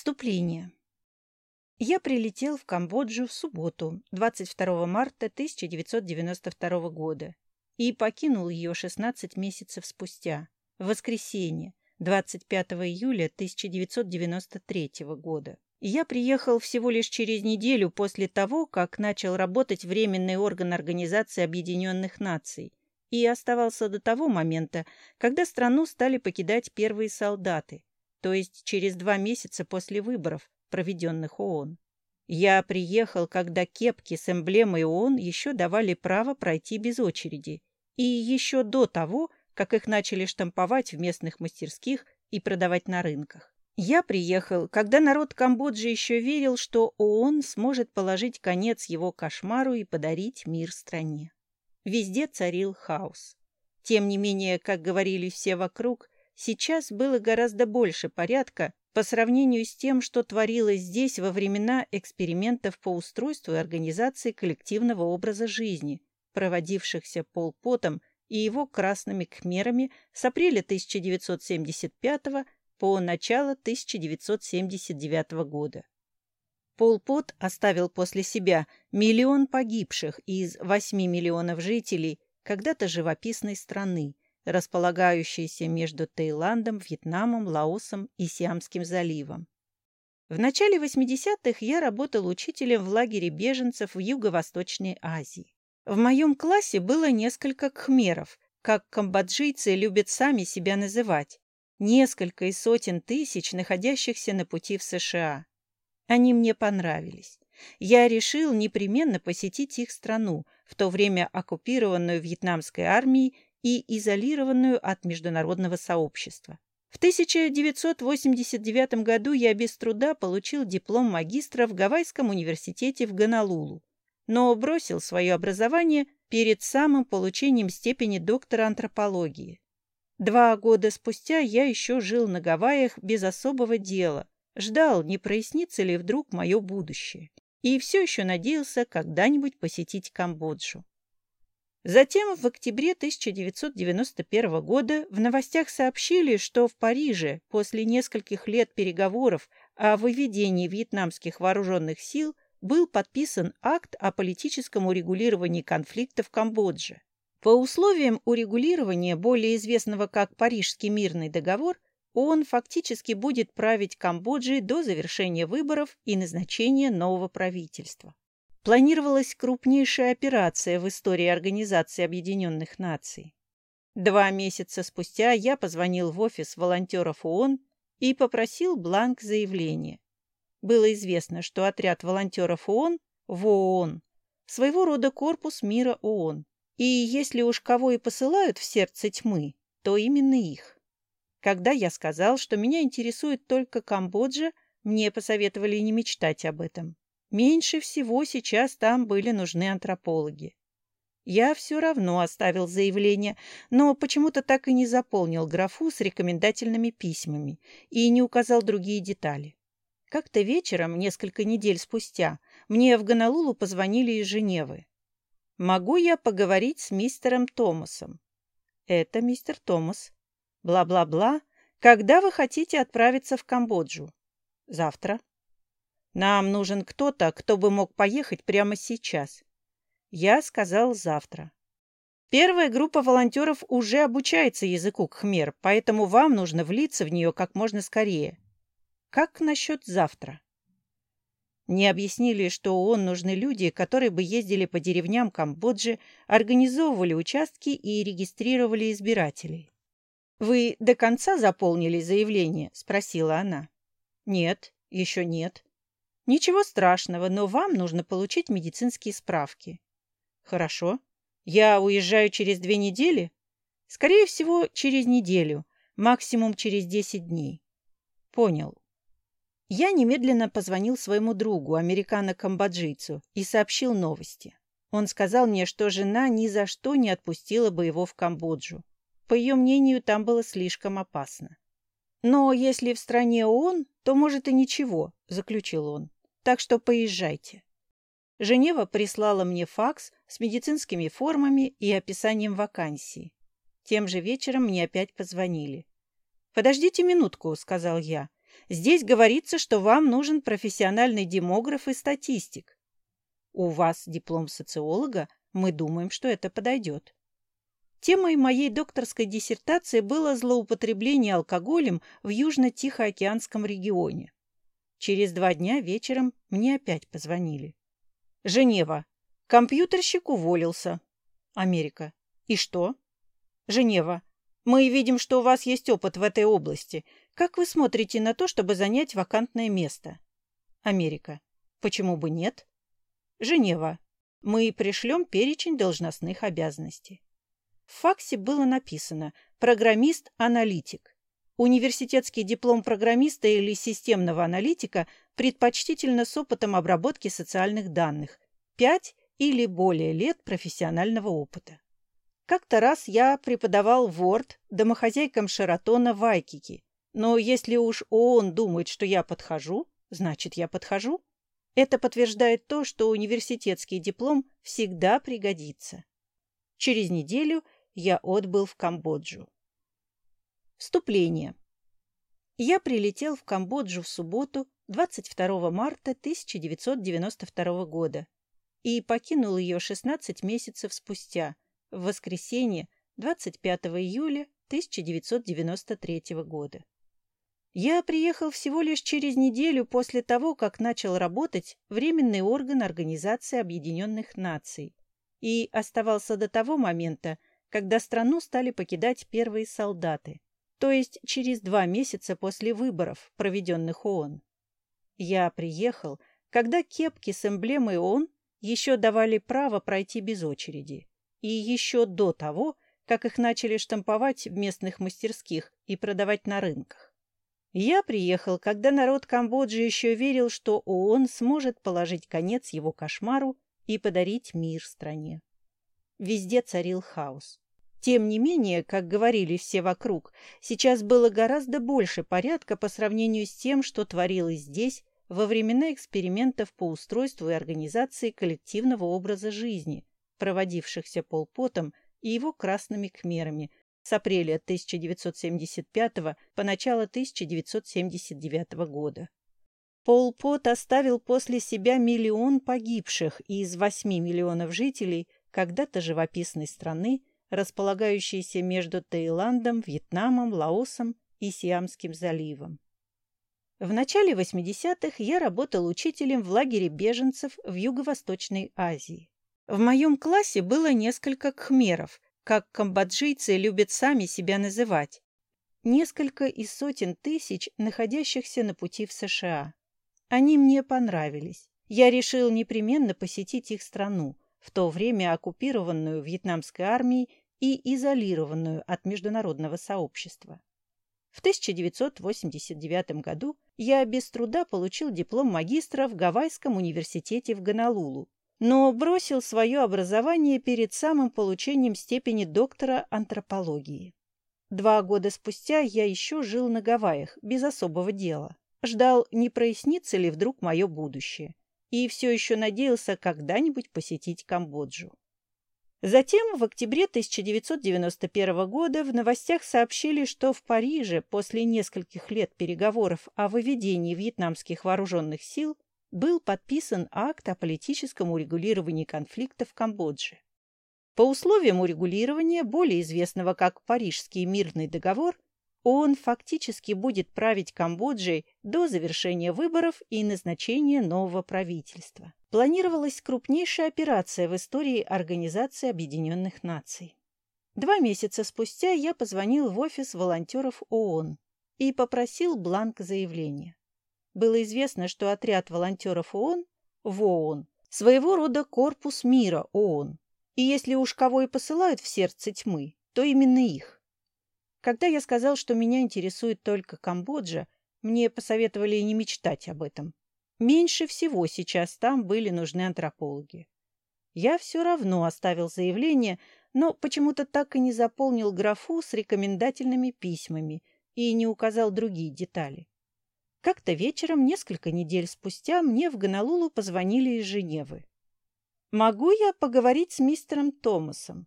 Вступление. Я прилетел в Камбоджу в субботу, 22 марта 1992 года, и покинул ее 16 месяцев спустя, в воскресенье, 25 июля 1993 года. Я приехал всего лишь через неделю после того, как начал работать Временный орган Организации Объединенных Наций, и оставался до того момента, когда страну стали покидать первые солдаты, то есть через два месяца после выборов, проведенных ООН. Я приехал, когда кепки с эмблемой ООН еще давали право пройти без очереди, и еще до того, как их начали штамповать в местных мастерских и продавать на рынках. Я приехал, когда народ Камбоджи еще верил, что ООН сможет положить конец его кошмару и подарить мир стране. Везде царил хаос. Тем не менее, как говорили все вокруг, сейчас было гораздо больше порядка по сравнению с тем, что творилось здесь во времена экспериментов по устройству и организации коллективного образа жизни, проводившихся Полпотом и его красными кхмерами с апреля 1975 по начало 1979 года. Пол Пот оставил после себя миллион погибших из 8 миллионов жителей когда-то живописной страны, располагающейся между Таиландом, Вьетнамом, Лаосом и Сиамским заливом. В начале 80-х я работал учителем в лагере беженцев в Юго-Восточной Азии. В моем классе было несколько кхмеров, как камбоджийцы любят сами себя называть, несколько из сотен тысяч, находящихся на пути в США. Они мне понравились. Я решил непременно посетить их страну, в то время оккупированную вьетнамской армией и изолированную от международного сообщества. В 1989 году я без труда получил диплом магистра в Гавайском университете в Гонолулу, но бросил свое образование перед самым получением степени доктора антропологии. Два года спустя я еще жил на Гавайях без особого дела, Ждал, не прояснится ли вдруг мое будущее. И все еще надеялся когда-нибудь посетить Камбоджу. Затем в октябре 1991 года в новостях сообщили, что в Париже после нескольких лет переговоров о выведении вьетнамских вооруженных сил был подписан акт о политическом урегулировании конфликта в Камбодже. По условиям урегулирования, более известного как Парижский мирный договор, он фактически будет править Камбоджей до завершения выборов и назначения нового правительства. Планировалась крупнейшая операция в истории Организации Объединенных Наций. Два месяца спустя я позвонил в офис волонтеров ООН и попросил бланк заявления. Было известно, что отряд волонтеров ООН в ООН своего рода корпус мира ООН. И если уж кого и посылают в сердце тьмы, то именно их. Когда я сказал, что меня интересует только Камбоджа, мне посоветовали не мечтать об этом. Меньше всего сейчас там были нужны антропологи. Я все равно оставил заявление, но почему-то так и не заполнил графу с рекомендательными письмами и не указал другие детали. Как-то вечером, несколько недель спустя, мне в Гонолулу позвонили из Женевы. «Могу я поговорить с мистером Томасом?» «Это мистер Томас. Бла-бла-бла. Когда вы хотите отправиться в Камбоджу? Завтра. Нам нужен кто-то, кто бы мог поехать прямо сейчас. Я сказал завтра. Первая группа волонтеров уже обучается языку кхмер, поэтому вам нужно влиться в нее как можно скорее. Как насчет завтра? Мне объяснили, что ООН нужны люди, которые бы ездили по деревням Камбоджи, организовывали участки и регистрировали избирателей. «Вы до конца заполнили заявление?» – спросила она. «Нет, еще нет». «Ничего страшного, но вам нужно получить медицинские справки». «Хорошо. Я уезжаю через две недели?» «Скорее всего, через неделю, максимум через десять дней». «Понял». Я немедленно позвонил своему другу, американо-камбоджийцу, и сообщил новости. Он сказал мне, что жена ни за что не отпустила бы его в Камбоджу. По ее мнению, там было слишком опасно. «Но если в стране ООН, то, может, и ничего», — заключил он. «Так что поезжайте». Женева прислала мне факс с медицинскими формами и описанием вакансии. Тем же вечером мне опять позвонили. «Подождите минутку», — сказал я. Здесь говорится, что вам нужен профессиональный демограф и статистик. У вас диплом социолога, мы думаем, что это подойдет. Темой моей докторской диссертации было злоупотребление алкоголем в Южно-Тихоокеанском регионе. Через два дня вечером мне опять позвонили. Женева. Компьютерщик уволился. Америка. И что? Женева. Мы видим, что у вас есть опыт в этой области. Как вы смотрите на то, чтобы занять вакантное место? Америка. Почему бы нет? Женева. Мы пришлем перечень должностных обязанностей. В факсе было написано «программист-аналитик». Университетский диплом программиста или системного аналитика предпочтительно с опытом обработки социальных данных, 5 или более лет профессионального опыта. Как-то раз я преподавал Word домохозяйкам Шератона в Айкике, но если уж ООН думает, что я подхожу, значит, я подхожу. Это подтверждает то, что университетский диплом всегда пригодится. Через неделю я отбыл в Камбоджу. Вступление. Я прилетел в Камбоджу в субботу, 22 марта 1992 года, и покинул ее 16 месяцев спустя, в воскресенье, 25 июля 1993 года. Я приехал всего лишь через неделю после того, как начал работать Временный орган Организации Объединенных Наций и оставался до того момента, когда страну стали покидать первые солдаты, то есть через два месяца после выборов, проведенных ООН. Я приехал, когда кепки с эмблемой ООН еще давали право пройти без очереди, и еще до того, как их начали штамповать в местных мастерских и продавать на рынках. Я приехал, когда народ Камбоджи еще верил, что ООН сможет положить конец его кошмару и подарить мир стране. Везде царил хаос. Тем не менее, как говорили все вокруг, сейчас было гораздо больше порядка по сравнению с тем, что творилось здесь во времена экспериментов по устройству и организации коллективного образа жизни, проводившихся Полпотом и его красными кхмерами, с апреля 1975 по начало 1979 года. Пол Пот оставил после себя миллион погибших из 8 миллионов жителей когда-то живописной страны, располагающейся между Таиландом, Вьетнамом, Лаосом и Сиамским заливом. В начале 80-х я работал учителем в лагере беженцев в Юго-Восточной Азии. В моем классе было несколько кхмеров, как камбоджийцы любят сами себя называть. Несколько из сотен тысяч, находящихся на пути в США. Они мне понравились. Я решил непременно посетить их страну, в то время оккупированную вьетнамской армией и изолированную от международного сообщества. В 1989 году я без труда получил диплом магистра в Гавайском университете в Гонолулу но бросил свое образование перед самым получением степени доктора антропологии. Два года спустя я еще жил на Гавайях, без особого дела. Ждал, не прояснится ли вдруг мое будущее. И все еще надеялся когда-нибудь посетить Камбоджу. Затем, в октябре 1991 года, в новостях сообщили, что в Париже после нескольких лет переговоров о выведении вьетнамских вооруженных сил был подписан акт о политическом урегулировании конфликта в Камбодже. По условиям урегулирования, более известного как Парижский мирный договор, он фактически будет править Камбоджей до завершения выборов и назначения нового правительства. Планировалась крупнейшая операция в истории Организации Объединенных Наций. Два месяца спустя я позвонил в офис волонтеров ООН и попросил бланк заявления. Было известно, что отряд волонтеров ООН в ООН своего рода корпус мира ООН, и если уж кого и посылают в сердце тьмы, то именно их. Когда я сказал, что меня интересует только Камбоджа, мне посоветовали не мечтать об этом. Меньше всего сейчас там были нужны антропологи. Я все равно оставил заявление, но почему-то так и не заполнил графу с рекомендательными письмами и не указал другие детали. Как-то вечером, несколько недель спустя, мне в Гонолулу позвонили из Женевы. «Могу я поговорить с мистером Томасом?»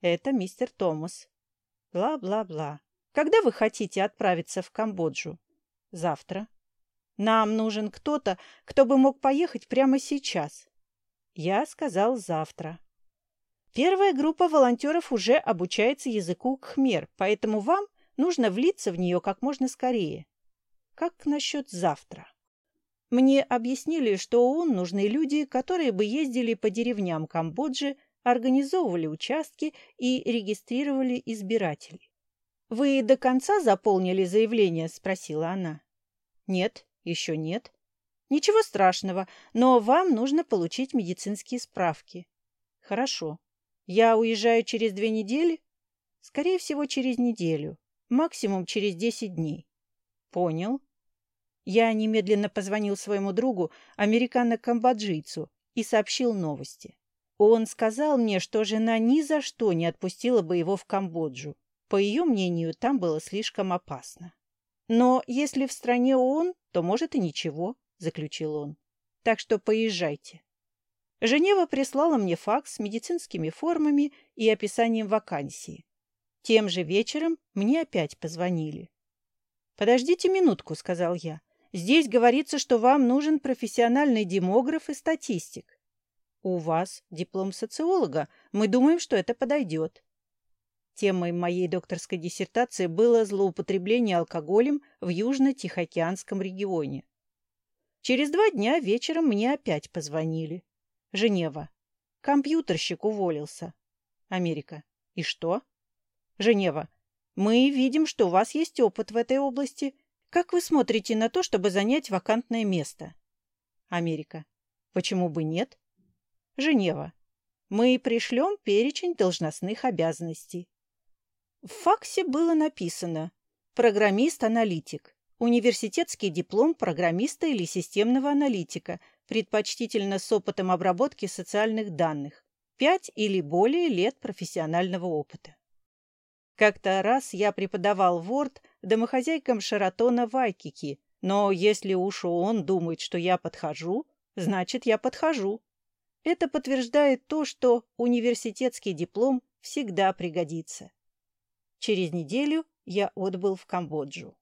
«Это мистер Томас». Бла-бла-бла. «Когда вы хотите отправиться в Камбоджу?» Завтра. Нам нужен кто-то, кто бы мог поехать прямо сейчас. Я сказал завтра. Первая группа волонтеров уже обучается языку кхмер, поэтому вам нужно влиться в нее как можно скорее. Как насчет завтра? Мне объяснили, что ООН нужны люди, которые бы ездили по деревням Камбоджи, организовывали участки и регистрировали избирателей. «Вы до конца заполнили заявление?» – спросила она. «Нет, еще нет». «Ничего страшного, но вам нужно получить медицинские справки». «Хорошо. Я уезжаю через две недели?» «Скорее всего, через неделю. Максимум через десять дней». «Понял». Я немедленно позвонил своему другу, американо-камбоджийцу, и сообщил новости. Он сказал мне, что жена ни за что не отпустила бы его в Камбоджу. По ее мнению, там было слишком опасно. «Но если в стране ООН, то, может, и ничего», — заключил он. «Так что поезжайте». Женева прислала мне факс с медицинскими формами и описанием вакансии. Тем же вечером мне опять позвонили. «Подождите минутку», — сказал я. «Здесь говорится, что вам нужен профессиональный демограф и статистик. У вас диплом социолога. Мы думаем, что это подойдет. Темой моей докторской диссертации было злоупотребление алкоголем в Южно-Тихоокеанском регионе. Через два дня вечером мне опять позвонили. Женева. Компьютерщик уволился. Америка. И что? Женева. Мы видим, что у вас есть опыт в этой области. Как вы смотрите на то, чтобы занять вакантное место? Америка. Почему бы нет? Женева. Мы пришлем перечень должностных обязанностей. В факсе было написано «Программист-аналитик», университетский диплом программиста или системного аналитика, предпочтительно с опытом обработки социальных данных, пять или более лет профессионального опыта. Как-то раз я преподавал Word домохозяйкам Шаратона Вайкики, но если уж он думает, что я подхожу, значит, я подхожу. Это подтверждает то, что университетский диплом всегда пригодится. Через неделю я отбыл в Камбоджу.